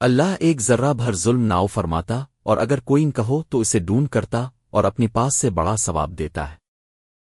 اللہ ایک ذرہ بھر ظلم ناؤ فرماتا اور اگر کوئی ان کہو تو اسے ڈون کرتا اور اپنی پاس سے بڑا ثواب دیتا ہے۔